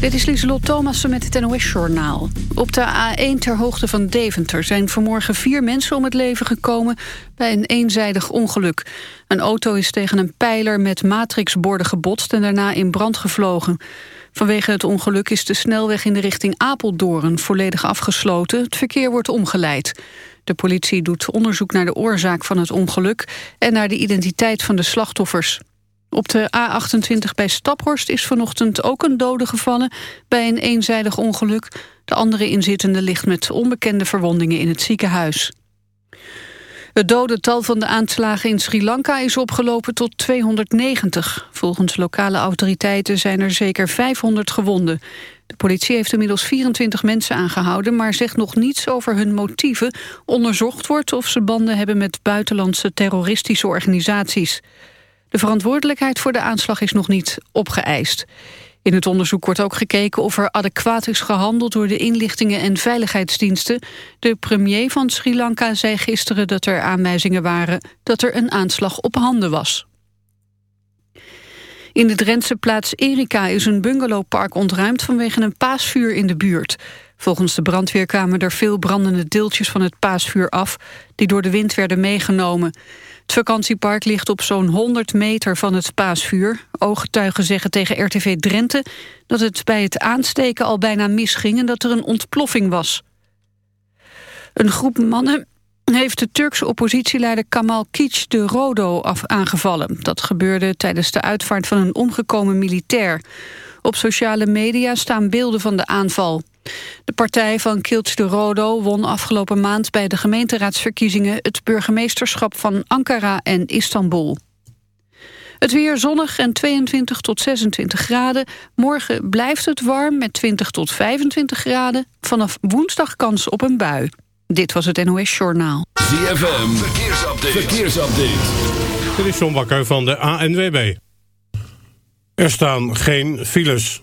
Dit is Lieselot Thomassen met het NOS-journaal. Op de A1 ter hoogte van Deventer zijn vanmorgen vier mensen om het leven gekomen bij een eenzijdig ongeluk. Een auto is tegen een pijler met matrixborden gebotst en daarna in brand gevlogen. Vanwege het ongeluk is de snelweg in de richting Apeldoorn volledig afgesloten. Het verkeer wordt omgeleid. De politie doet onderzoek naar de oorzaak van het ongeluk en naar de identiteit van de slachtoffers. Op de A28 bij Staphorst is vanochtend ook een dode gevallen bij een eenzijdig ongeluk. De andere inzittende ligt met onbekende verwondingen in het ziekenhuis. Het dodental van de aanslagen in Sri Lanka is opgelopen tot 290. Volgens lokale autoriteiten zijn er zeker 500 gewonden. De politie heeft inmiddels 24 mensen aangehouden... maar zegt nog niets over hun motieven. Onderzocht wordt of ze banden hebben met buitenlandse terroristische organisaties. De verantwoordelijkheid voor de aanslag is nog niet opgeëist. In het onderzoek wordt ook gekeken of er adequaat is gehandeld door de inlichtingen en veiligheidsdiensten. De premier van Sri Lanka zei gisteren dat er aanwijzingen waren dat er een aanslag op handen was. In de Drentse plaats Erika is een bungalowpark ontruimd vanwege een paasvuur in de buurt. Volgens de brandweer kwamen er veel brandende deeltjes van het paasvuur af... die door de wind werden meegenomen. Het vakantiepark ligt op zo'n 100 meter van het paasvuur. Ooggetuigen zeggen tegen RTV Drenthe dat het bij het aansteken al bijna misging... en dat er een ontploffing was. Een groep mannen heeft de Turkse oppositieleider Kamal Kic de Rodo af aangevallen. Dat gebeurde tijdens de uitvaart van een omgekomen militair. Op sociale media staan beelden van de aanval. De partij van Kiltz de Rodo won afgelopen maand bij de gemeenteraadsverkiezingen het burgemeesterschap van Ankara en Istanbul. Het weer zonnig en 22 tot 26 graden. Morgen blijft het warm met 20 tot 25 graden. Vanaf woensdag kans op een bui. Dit was het NOS Journaal. ZFM, verkeersupdate. verkeersupdate. Dit is John Bakker van de ANWB. Er staan geen files.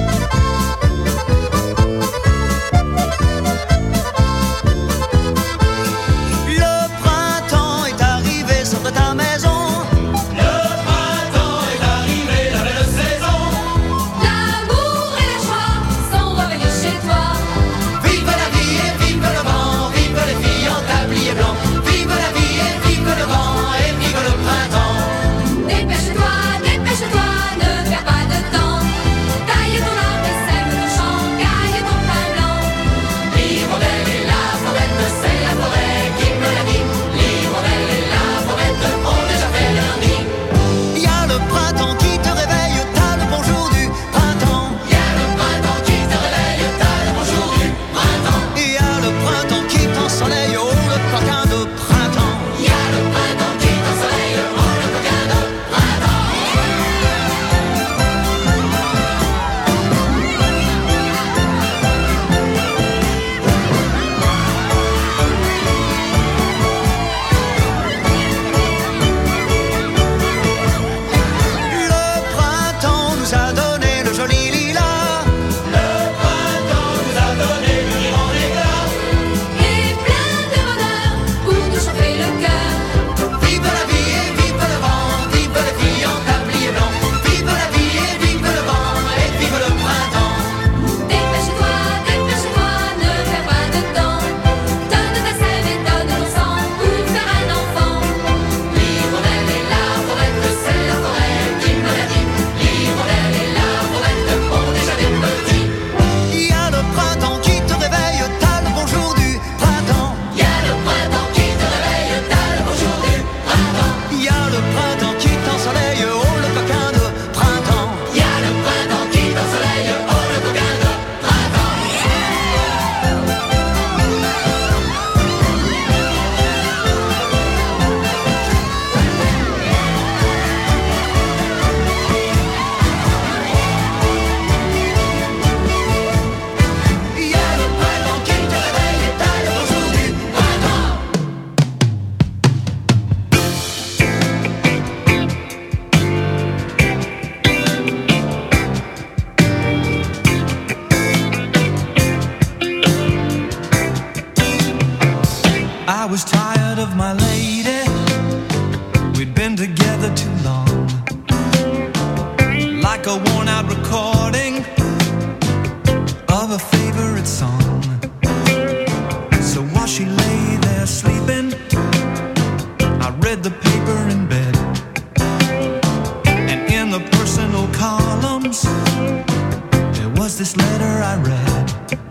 Columns, there was this letter I read.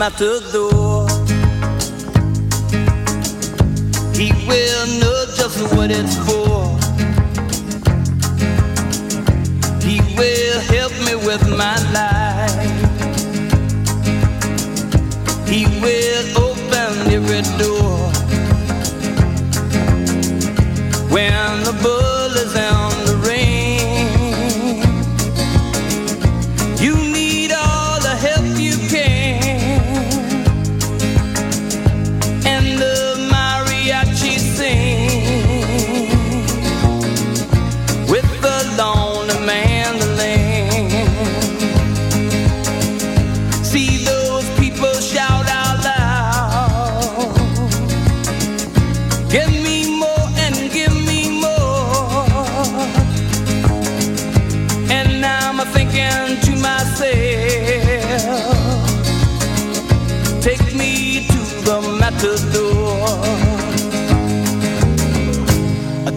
mato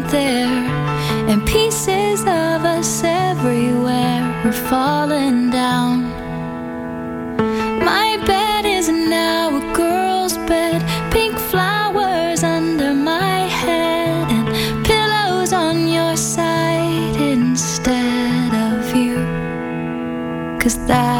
weren't there, and pieces of us everywhere were falling down. My bed is now a girl's bed, pink flowers under my head, and pillows on your side instead of you. Cause that